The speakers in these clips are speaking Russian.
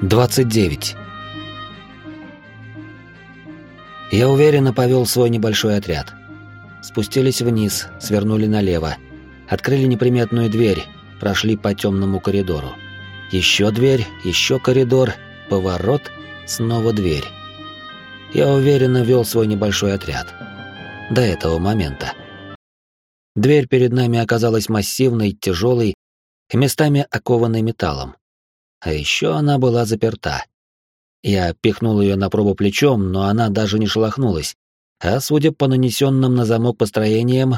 29. Я уверенно повел свой небольшой отряд. Спустились вниз, свернули налево, открыли неприметную дверь, прошли по темному коридору. Еще дверь, еще коридор, поворот, снова дверь. Я уверенно вел свой небольшой отряд. До этого момента. Дверь перед нами оказалась массивной, тяжелой местами окованной металлом. А еще она была заперта. Я пихнул ее на пробу плечом, но она даже не шелохнулась. А судя по нанесенным на замок построениям,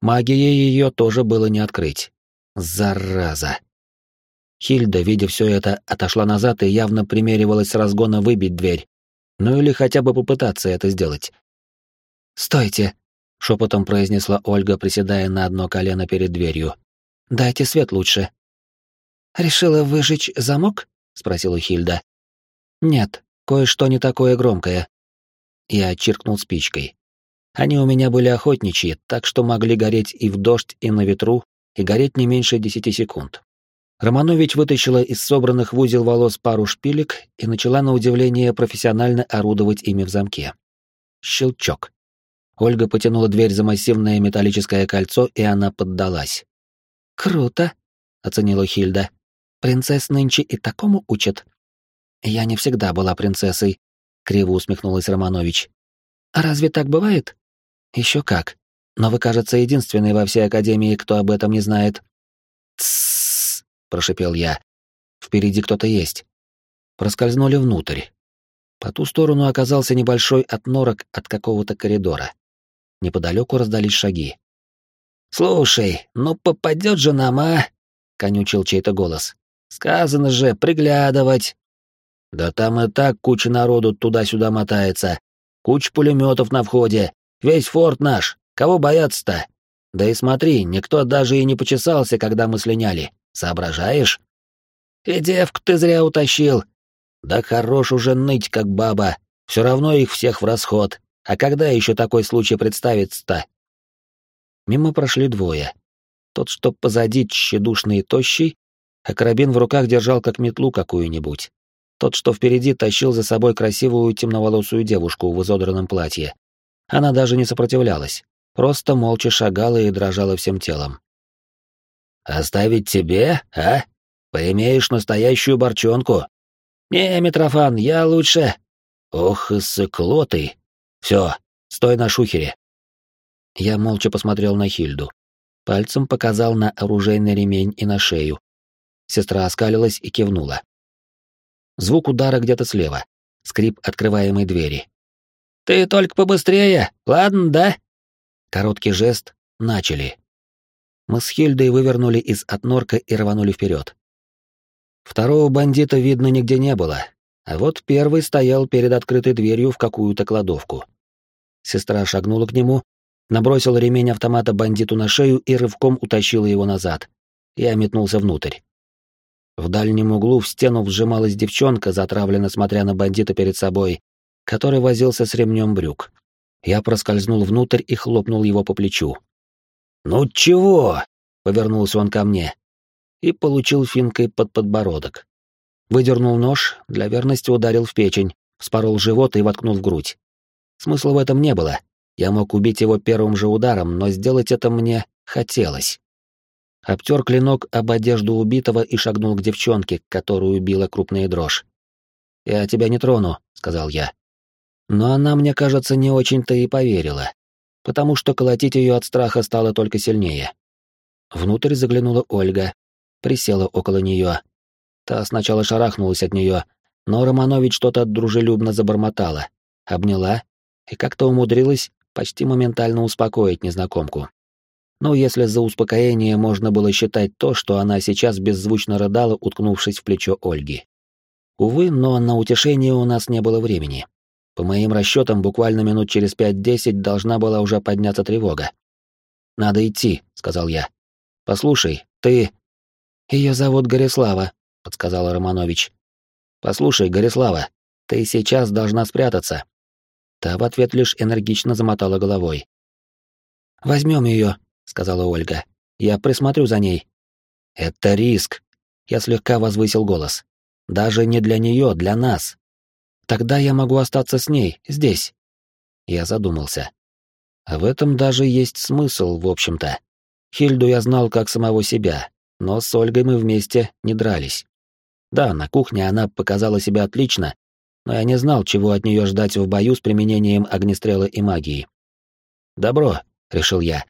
магией ее тоже было не открыть. Зараза. Хильда, видя все это, отошла назад и явно примеривалась с разгона выбить дверь. Ну или хотя бы попытаться это сделать. «Стойте!» — шепотом произнесла Ольга, приседая на одно колено перед дверью. «Дайте свет лучше». «Решила выжечь замок?» — спросила Хильда. «Нет, кое-что не такое громкое». Я чиркнул спичкой. Они у меня были охотничьи, так что могли гореть и в дождь, и на ветру, и гореть не меньше десяти секунд. Романович вытащила из собранных в узел волос пару шпилек и начала на удивление профессионально орудовать ими в замке. Щелчок. Ольга потянула дверь за массивное металлическое кольцо, и она поддалась. «Круто», — оценила Хильда. Принцесс нынче и такому учат. Я не всегда была принцессой, криво усмехнулась Романович. А разве так бывает? Еще как. Но вы, кажется, единственный во всей академии, кто об этом не знает. Тссс, прошипел я. Впереди кто-то есть. Проскользнули внутрь. По ту сторону оказался небольшой отнорок от какого-то коридора. Неподалеку раздались шаги. «Слушай, ну попадет же нам, а?» — конючил чей-то голос. Сказано же, приглядывать. Да там и так куча народу туда-сюда мотается. Куча пулеметов на входе. Весь форт наш. Кого бояться-то? Да и смотри, никто даже и не почесался, когда мы слиняли. Соображаешь? И девку ты зря утащил. Да хорош уже ныть, как баба. Все равно их всех в расход. А когда еще такой случай представится-то? Мимо прошли двое. Тот, что позади тщедушный и тощий, а карабин в руках держал как метлу какую-нибудь. Тот, что впереди, тащил за собой красивую темноволосую девушку в изодранном платье. Она даже не сопротивлялась, просто молча шагала и дрожала всем телом. «Оставить тебе, а? Поимеешь настоящую борчонку?» «Не, Митрофан, я лучше...» «Ох, и сыкло ты! Все, стой на шухере!» Я молча посмотрел на Хильду. Пальцем показал на оружейный ремень и на шею, Сестра оскалилась и кивнула. Звук удара где-то слева. Скрип открываемой двери. «Ты только побыстрее, ладно, да?» Короткий жест. Начали. Мы с Хильдой вывернули из отнорка и рванули вперед. Второго бандита видно нигде не было, а вот первый стоял перед открытой дверью в какую-то кладовку. Сестра шагнула к нему, набросила ремень автомата бандиту на шею и рывком утащила его назад. Я метнулся внутрь. В дальнем углу в стену вжималась девчонка, затравленно смотря на бандита перед собой, который возился с ремнем брюк. Я проскользнул внутрь и хлопнул его по плечу. «Ну чего?» — повернулся он ко мне. И получил финкой под подбородок. Выдернул нож, для верности ударил в печень, вспорол живот и воткнул в грудь. Смысла в этом не было. Я мог убить его первым же ударом, но сделать это мне хотелось обтер клинок об одежду убитого и шагнул к девчонке, которую била крупная дрожь. «Я тебя не трону», — сказал я. Но она, мне кажется, не очень-то и поверила, потому что колотить ее от страха стало только сильнее. Внутрь заглянула Ольга, присела около нее. Та сначала шарахнулась от нее, но Романович что-то дружелюбно забормотала, обняла и как-то умудрилась почти моментально успокоить незнакомку. Ну, если за успокоение можно было считать то, что она сейчас беззвучно рыдала, уткнувшись в плечо Ольги. Увы, но на утешение у нас не было времени. По моим расчетам, буквально минут через пять-десять должна была уже подняться тревога. «Надо идти», — сказал я. «Послушай, ты...» «Ее зовут Горислава», — подсказала Романович. «Послушай, Горислава, ты сейчас должна спрятаться». Та в ответ лишь энергично замотала головой. «Возьмем ее», — сказала Ольга. «Я присмотрю за ней». «Это риск», — я слегка возвысил голос. Даже не для нее, для нас. Тогда я могу остаться с ней, здесь. Я задумался. В этом даже есть смысл, в общем-то. Хильду я знал как самого себя, но с Ольгой мы вместе не дрались. Да, на кухне она показала себя отлично, но я не знал, чего от нее ждать в бою с применением огнестрела и магии. «Добро», — решил я.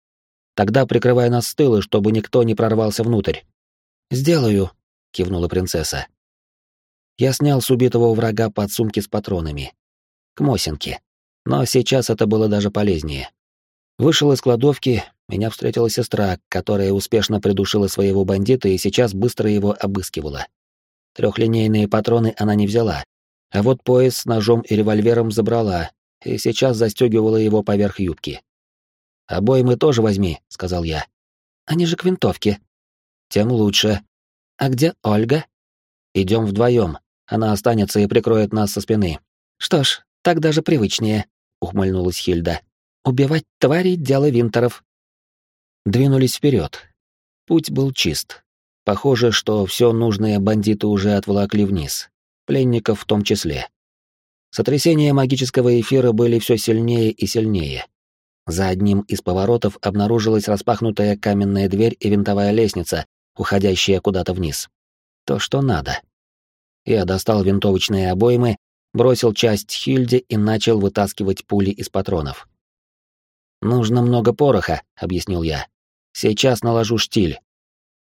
«Тогда прикрывай нас с тыла, чтобы никто не прорвался внутрь». «Сделаю», — кивнула принцесса. Я снял с убитого врага подсумки с патронами. К Мосинке. Но сейчас это было даже полезнее. Вышел из кладовки, меня встретила сестра, которая успешно придушила своего бандита и сейчас быстро его обыскивала. Трехлинейные патроны она не взяла, а вот пояс с ножом и револьвером забрала и сейчас застегивала его поверх юбки. «Обои мы тоже возьми», — сказал я. «Они же к винтовке». «Тем лучше». «А где Ольга?» «Идем вдвоем. Она останется и прикроет нас со спины». «Что ж, так даже привычнее», — ухмыльнулась Хильда. «Убивать тварей — дело винтеров». Двинулись вперед. Путь был чист. Похоже, что все нужное бандиты уже отволокли вниз. Пленников в том числе. Сотрясения магического эфира были все сильнее и сильнее. За одним из поворотов обнаружилась распахнутая каменная дверь и винтовая лестница, уходящая куда-то вниз. То, что надо. Я достал винтовочные обоймы, бросил часть Хильде и начал вытаскивать пули из патронов. «Нужно много пороха», — объяснил я. «Сейчас наложу штиль».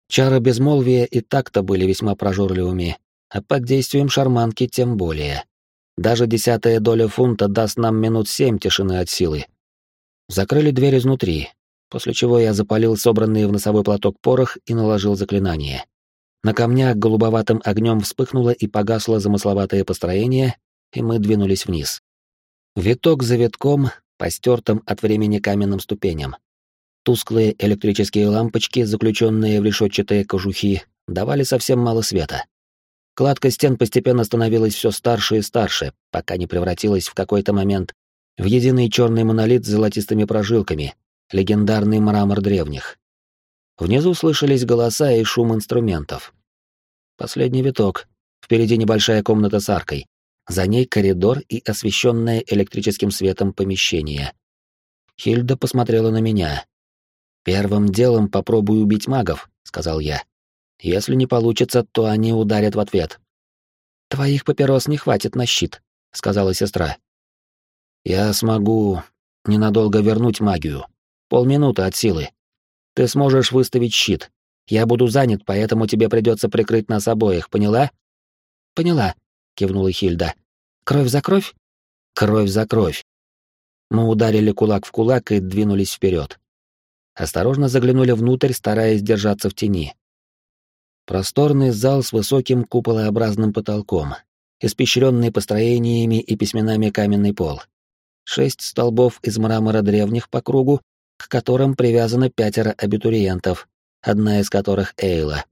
Чары безмолвия и так-то были весьма прожорливыми, а под действием шарманки тем более. Даже десятая доля фунта даст нам минут семь тишины от силы. Закрыли дверь изнутри, после чего я запалил собранный в носовой платок порох и наложил заклинание. На камнях голубоватым огнем вспыхнуло и погасло замысловатое построение, и мы двинулись вниз. Виток за витком, по стертым от времени каменным ступеням. Тусклые электрические лампочки, заключенные в решетчатые кожухи, давали совсем мало света. Кладка стен постепенно становилась все старше и старше, пока не превратилась в какой-то момент в единый черный монолит с золотистыми прожилками, легендарный мрамор древних. Внизу слышались голоса и шум инструментов. Последний виток. Впереди небольшая комната с аркой. За ней коридор и освещенное электрическим светом помещение. Хильда посмотрела на меня. «Первым делом попробую убить магов», — сказал я. «Если не получится, то они ударят в ответ». «Твоих папирос не хватит на щит», — сказала сестра. «Я смогу ненадолго вернуть магию. Полминуты от силы. Ты сможешь выставить щит. Я буду занят, поэтому тебе придется прикрыть нас обоих, поняла? Поняла, кивнула Хильда. Кровь за кровь? Кровь за кровь. Мы ударили кулак в кулак и двинулись вперед. Осторожно заглянули внутрь, стараясь держаться в тени. Просторный зал с высоким куполообразным потолком, испещренный построениями и письменами каменный пол. Шесть столбов из мрамора древних по кругу к которым привязаны пятеро абитуриентов, одна из которых Эйла.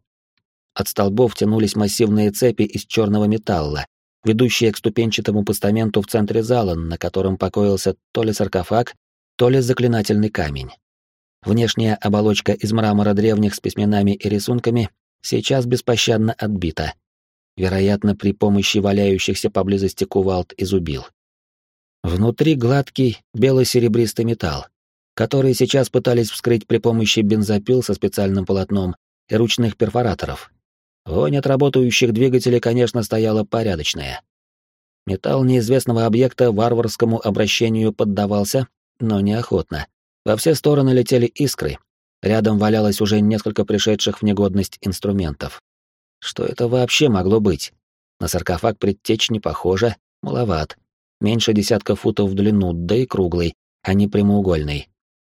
От столбов тянулись массивные цепи из черного металла, ведущие к ступенчатому постаменту в центре зала, на котором покоился то ли саркофаг, то ли заклинательный камень. Внешняя оболочка из мрамора древних с письменами и рисунками сейчас беспощадно отбита. Вероятно, при помощи валяющихся поблизости кувалд изубил. Внутри гладкий бело-серебристый металл, которые сейчас пытались вскрыть при помощи бензопил со специальным полотном и ручных перфораторов. Вонь от работающих двигателей, конечно, стояла порядочная. Металл неизвестного объекта варварскому обращению поддавался, но неохотно. Во все стороны летели искры. Рядом валялось уже несколько пришедших в негодность инструментов. Что это вообще могло быть? На саркофаг предтечь не похоже, маловат. Меньше десятка футов в длину, да и круглый, а не прямоугольный.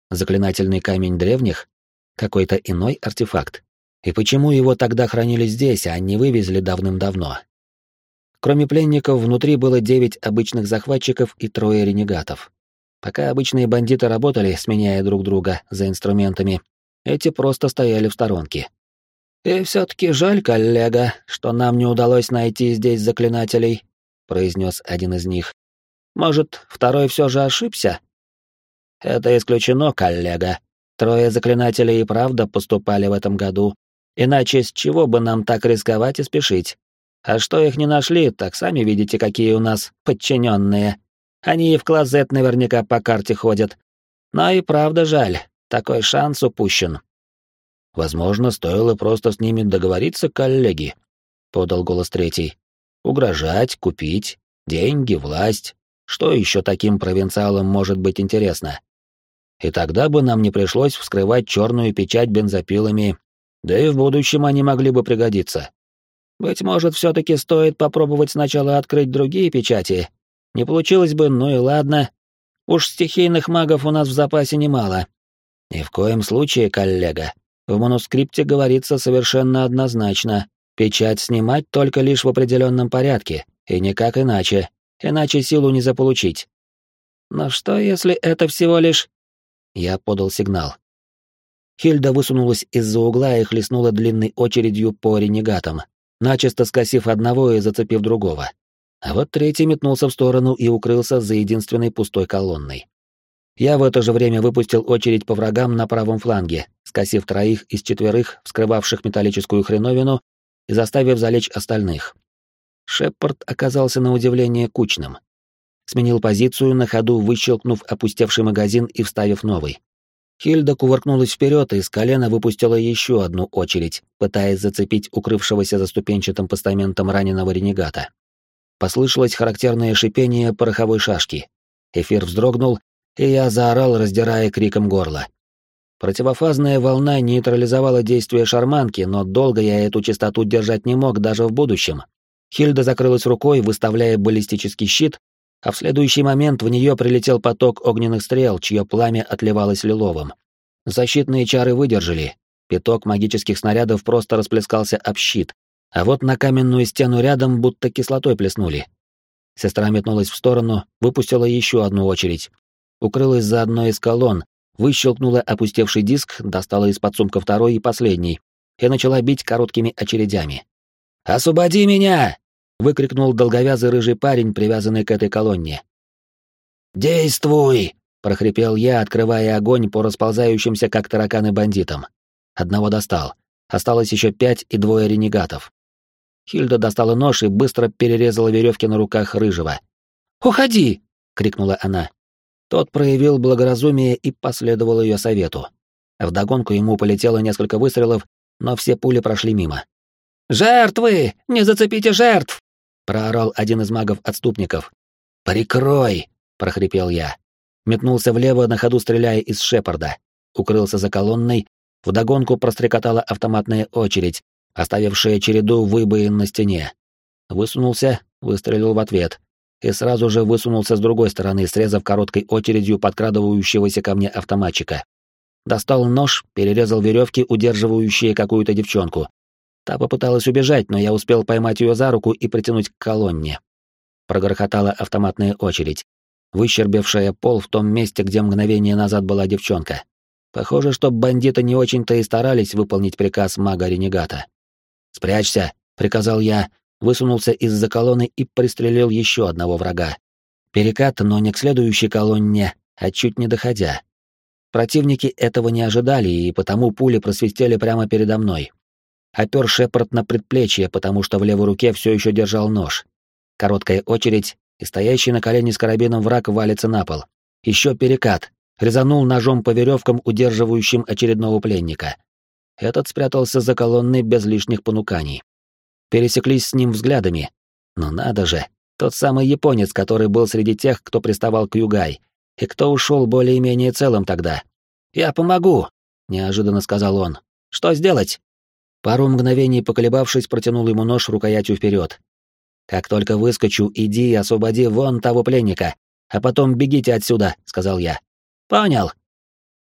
Заклинательный камень древних? Какой-то иной артефакт? И почему его тогда хранили здесь, а не вывезли давным-давно? Кроме пленников, внутри было девять обычных захватчиков и трое ренегатов. Пока обычные бандиты работали, сменяя друг друга за инструментами, эти просто стояли в сторонке. «И все-таки жаль, коллега, что нам не удалось найти здесь заклинателей», — произнес один из них. «Может, второй все же ошибся?» Это исключено, коллега. Трое заклинателей и правда поступали в этом году. Иначе с чего бы нам так рисковать и спешить? А что их не нашли, так сами видите, какие у нас подчиненные. Они и в клозет наверняка по карте ходят. Но и правда жаль, такой шанс упущен. Возможно, стоило просто с ними договориться, коллеги, подал голос третий. Угрожать, купить, деньги, власть. Что еще таким провинциалам может быть интересно? И тогда бы нам не пришлось вскрывать черную печать бензопилами, да и в будущем они могли бы пригодиться. Быть может, все-таки стоит попробовать сначала открыть другие печати. Не получилось бы, ну и ладно. Уж стихийных магов у нас в запасе немало. Ни в коем случае, коллега. В манускрипте говорится совершенно однозначно. Печать снимать только лишь в определенном порядке, и никак иначе. Иначе силу не заполучить. Но что, если это всего лишь... Я подал сигнал. Хильда высунулась из-за угла и хлестнула длинной очередью по ренегатам, начисто скосив одного и зацепив другого. А вот третий метнулся в сторону и укрылся за единственной пустой колонной. Я в это же время выпустил очередь по врагам на правом фланге, скосив троих из четверых, вскрывавших металлическую хреновину, и заставив залечь остальных. Шепард оказался на удивление кучным. Сменил позицию, на ходу выщелкнув опустевший магазин и вставив новый. Хильда кувыркнулась вперед и с колена выпустила еще одну очередь, пытаясь зацепить укрывшегося за ступенчатым постаментом раненого ренегата. Послышалось характерное шипение пороховой шашки. Эфир вздрогнул, и я заорал, раздирая криком горло. Противофазная волна нейтрализовала действие шарманки, но долго я эту частоту держать не мог даже в будущем. Хильда закрылась рукой, выставляя баллистический щит, а в следующий момент в нее прилетел поток огненных стрел, чье пламя отливалось лиловым. Защитные чары выдержали. Пяток магических снарядов просто расплескался об щит, а вот на каменную стену рядом будто кислотой плеснули. Сестра метнулась в сторону, выпустила еще одну очередь. Укрылась за одной из колонн, выщелкнула опустевший диск, достала из-под сумка второй и последний, и начала бить короткими очередями. «Освободи меня!» Выкрикнул долговязый рыжий парень, привязанный к этой колонне. «Действуй!» — прохрипел я, открывая огонь по расползающимся, как тараканы, бандитам. Одного достал. Осталось еще пять и двое ренегатов. Хильда достала нож и быстро перерезала веревки на руках рыжего. «Уходи!» — крикнула она. Тот проявил благоразумие и последовал ее совету. Вдогонку ему полетело несколько выстрелов, но все пули прошли мимо. «Жертвы! Не зацепите жертв!» Проорал один из магов-отступников. «Прикрой!» — прохрипел я. Метнулся влево, на ходу стреляя из Шепарда. Укрылся за колонной, вдогонку прострекотала автоматная очередь, оставившая череду выбоин на стене. Высунулся, выстрелил в ответ. И сразу же высунулся с другой стороны, срезав короткой очередью подкрадывающегося ко мне автоматчика. Достал нож, перерезал веревки, удерживающие какую-то девчонку, Та попыталась убежать, но я успел поймать ее за руку и притянуть к колонне. Прогрохотала автоматная очередь, выщербившая пол в том месте, где мгновение назад была девчонка. Похоже, что бандиты не очень-то и старались выполнить приказ мага-ренегата. «Спрячься!» — приказал я, высунулся из-за колонны и пристрелил еще одного врага. Перекат, но не к следующей колонне, а чуть не доходя. Противники этого не ожидали, и потому пули просвистели прямо передо мной опер Шепард на предплечье, потому что в левой руке все еще держал нож. Короткая очередь, и стоящий на колене с карабином враг валится на пол. Еще перекат. Резанул ножом по веревкам, удерживающим очередного пленника. Этот спрятался за колонной без лишних понуканий. Пересеклись с ним взглядами. Но надо же, тот самый японец, который был среди тех, кто приставал к Югай, и кто ушел более-менее целым тогда. «Я помогу», — неожиданно сказал он. «Что сделать?» Пару мгновений поколебавшись, протянул ему нож рукоятью вперед. «Как только выскочу, иди и освободи вон того пленника, а потом бегите отсюда», — сказал я. «Понял».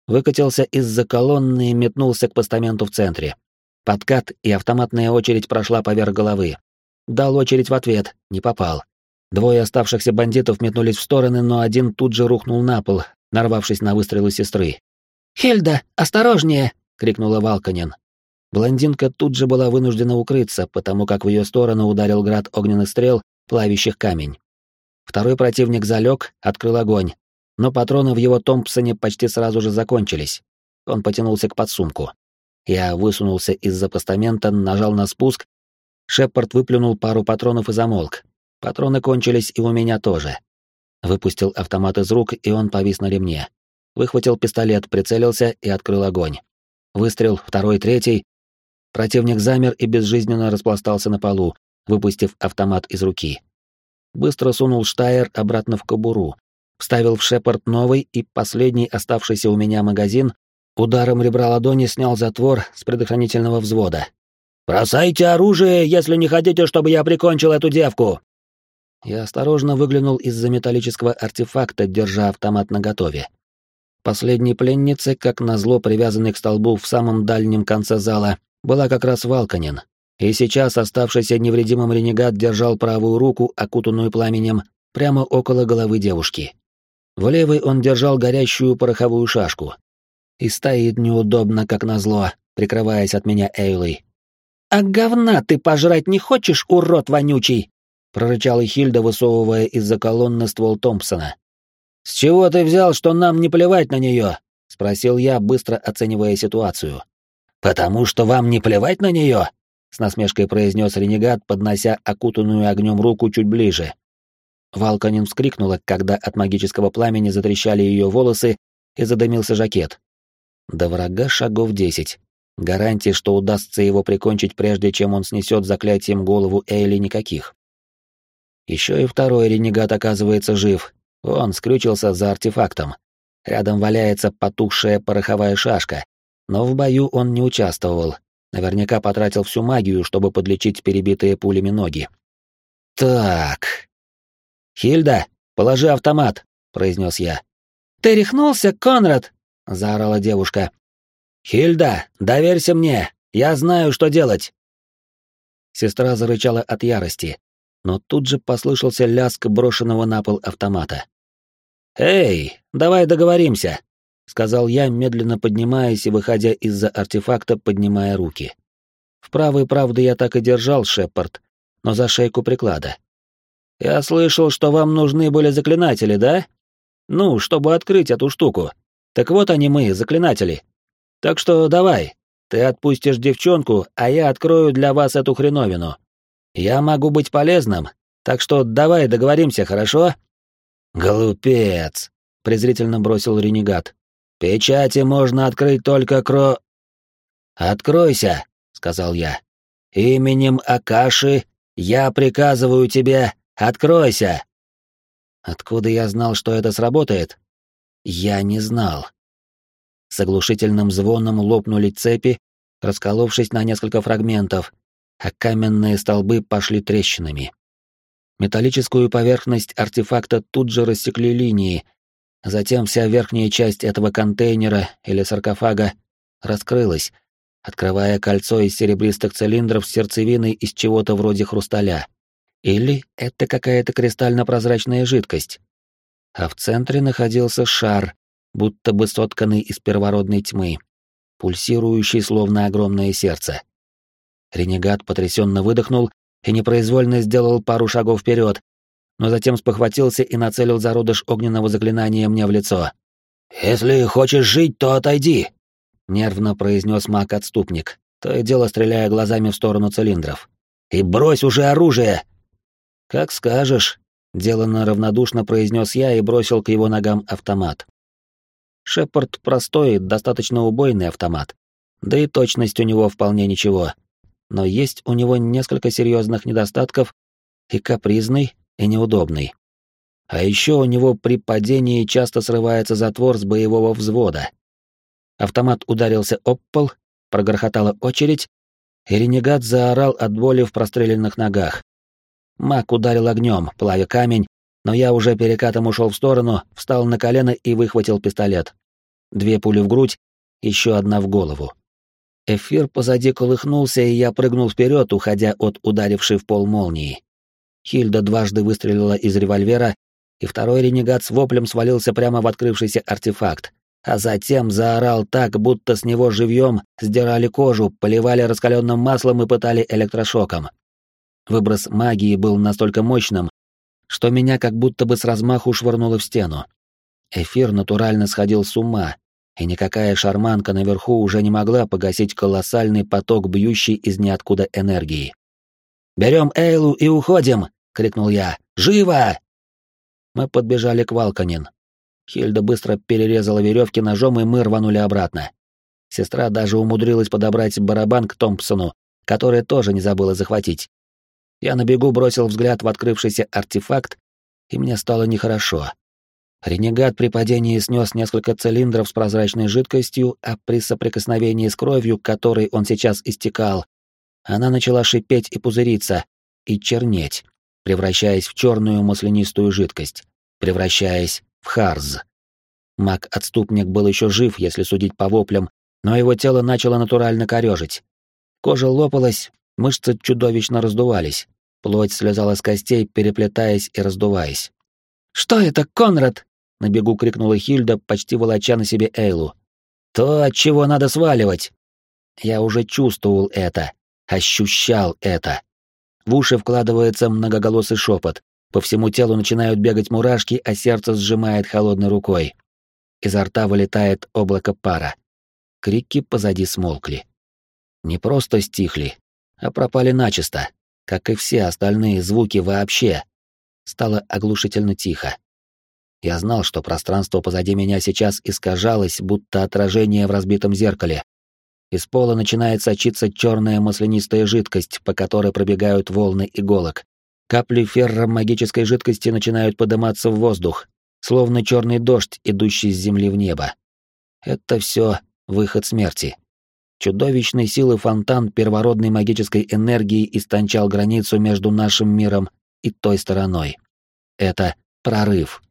Выкатился из-за колонны и метнулся к постаменту в центре. Подкат и автоматная очередь прошла поверх головы. Дал очередь в ответ, не попал. Двое оставшихся бандитов метнулись в стороны, но один тут же рухнул на пол, нарвавшись на выстрелы сестры. «Хельда, осторожнее!» — крикнула Валканин. Блондинка тут же была вынуждена укрыться, потому как в ее сторону ударил град огненных стрел, плавящих камень. Второй противник залег, открыл огонь, но патроны в его Томпсоне почти сразу же закончились. Он потянулся к подсумку. Я высунулся из-за постамента, нажал на спуск. Шепард выплюнул пару патронов и замолк. Патроны кончились и у меня тоже. Выпустил автомат из рук, и он повис на ремне. Выхватил пистолет, прицелился и открыл огонь. Выстрел, второй, третий. Противник замер и безжизненно распластался на полу, выпустив автомат из руки. Быстро сунул Штайер обратно в кобуру, вставил в Шепард новый и последний оставшийся у меня магазин, ударом ребра ладони снял затвор с предохранительного взвода. «Бросайте оружие, если не хотите, чтобы я прикончил эту девку!» Я осторожно выглянул из-за металлического артефакта, держа автомат наготове. Последней пленницей, как назло привязанной к столбу в самом дальнем конце зала, была как раз Валканин. И сейчас оставшийся невредимым ренегат держал правую руку, окутанную пламенем, прямо около головы девушки. В левой он держал горящую пороховую шашку. И стоит неудобно, как назло, прикрываясь от меня Эйлой. «А говна ты пожрать не хочешь, урод вонючий?» — прорычала Хильда, высовывая из-за колонны ствол Томпсона. «С чего ты взял, что нам не плевать на нее?» — спросил я, быстро оценивая ситуацию. «Потому что вам не плевать на нее?» — с насмешкой произнес ренегат, поднося окутанную огнем руку чуть ближе. Валканин вскрикнула, когда от магического пламени затрещали ее волосы и задымился жакет. До врага шагов десять. Гарантий, что удастся его прикончить, прежде чем он снесет заклятием голову Эйли, никаких. Еще и второй ренегат оказывается жив. Он скрючился за артефактом. Рядом валяется потухшая пороховая шашка. Но в бою он не участвовал. Наверняка потратил всю магию, чтобы подлечить перебитые пулями ноги. «Так...» «Хильда, положи автомат», — произнес я. «Ты рехнулся, Конрад?» — заорала девушка. «Хильда, доверься мне, я знаю, что делать!» Сестра зарычала от ярости, но тут же послышался лязг брошенного на пол автомата. «Эй, давай договоримся», — сказал я, медленно поднимаясь и выходя из-за артефакта, поднимая руки. В правой, правда, я так и держал Шепард, но за шейку приклада. «Я слышал, что вам нужны были заклинатели, да? Ну, чтобы открыть эту штуку. Так вот они мы, заклинатели. Так что давай, ты отпустишь девчонку, а я открою для вас эту хреновину. Я могу быть полезным, так что давай договоримся, хорошо?» «Глупец!» — презрительно бросил ренегат. «Печати можно открыть только кро...» «Откройся!» — сказал я. «Именем Акаши я приказываю тебе, откройся!» Откуда я знал, что это сработает? Я не знал. С оглушительным звоном лопнули цепи, расколовшись на несколько фрагментов, а каменные столбы пошли трещинами. Металлическую поверхность артефакта тут же рассекли линии, затем вся верхняя часть этого контейнера или саркофага раскрылась, открывая кольцо из серебристых цилиндров с сердцевиной из чего-то вроде хрусталя. Или это какая-то кристально-прозрачная жидкость. А в центре находился шар, будто бы сотканный из первородной тьмы, пульсирующий словно огромное сердце. Ренегат потрясенно выдохнул и непроизвольно сделал пару шагов вперед, но затем спохватился и нацелил зародыш огненного заклинания мне в лицо. «Если хочешь жить, то отойди!» — нервно произнес маг-отступник, то и дело стреляя глазами в сторону цилиндров. «И брось уже оружие!» «Как скажешь», — деланно равнодушно произнес я и бросил к его ногам автомат. Шепард простой, достаточно убойный автомат, да и точность у него вполне ничего, но есть у него несколько серьезных недостатков и капризный, и неудобный. А еще у него при падении часто срывается затвор с боевого взвода. Автомат ударился об пол, прогрохотала очередь, и ренегат заорал от боли в простреленных ногах. Маг ударил огнем, плавя камень, но я уже перекатом ушел в сторону, встал на колено и выхватил пистолет. Две пули в грудь, еще одна в голову. Эфир позади колыхнулся, и я прыгнул вперед, уходя от ударившей в пол молнии. Хильда дважды выстрелила из револьвера, и второй ренегат с воплем свалился прямо в открывшийся артефакт, а затем заорал так, будто с него живьем сдирали кожу, поливали раскаленным маслом и пытали электрошоком. Выброс магии был настолько мощным, что меня как будто бы с размаху швырнуло в стену. Эфир натурально сходил с ума, и никакая шарманка наверху уже не могла погасить колоссальный поток бьющий из ниоткуда энергии. «Берем Эйлу и уходим!» — крикнул я. «Живо!» Мы подбежали к Валканин. Хильда быстро перерезала веревки ножом, и мы рванули обратно. Сестра даже умудрилась подобрать барабан к Томпсону, который тоже не забыла захватить. Я на бегу бросил взгляд в открывшийся артефакт, и мне стало нехорошо. Ренегат при падении снес несколько цилиндров с прозрачной жидкостью, а при соприкосновении с кровью, которой он сейчас истекал, она начала шипеть и пузыриться, и чернеть, превращаясь в черную маслянистую жидкость, превращаясь в харз. Маг-отступник был еще жив, если судить по воплям, но его тело начало натурально корежить. Кожа лопалась, мышцы чудовищно раздувались, плоть слезала с костей, переплетаясь и раздуваясь. «Что это, Конрад?» на бегу крикнула Хильда, почти волоча на себе Эйлу. То, от чего надо сваливать. Я уже чувствовал это, ощущал это. В уши вкладывается многоголосый шепот. По всему телу начинают бегать мурашки, а сердце сжимает холодной рукой. Изо рта вылетает облако пара. Крики позади смолкли. Не просто стихли, а пропали начисто, как и все остальные звуки вообще. Стало оглушительно тихо. Я знал, что пространство позади меня сейчас искажалось, будто отражение в разбитом зеркале. Из пола начинает сочиться черная маслянистая жидкость, по которой пробегают волны иголок. Капли ферромагической жидкости начинают подниматься в воздух, словно черный дождь, идущий с земли в небо. Это все выход смерти. Чудовищной силы фонтан первородной магической энергии истончал границу между нашим миром и той стороной. Это прорыв.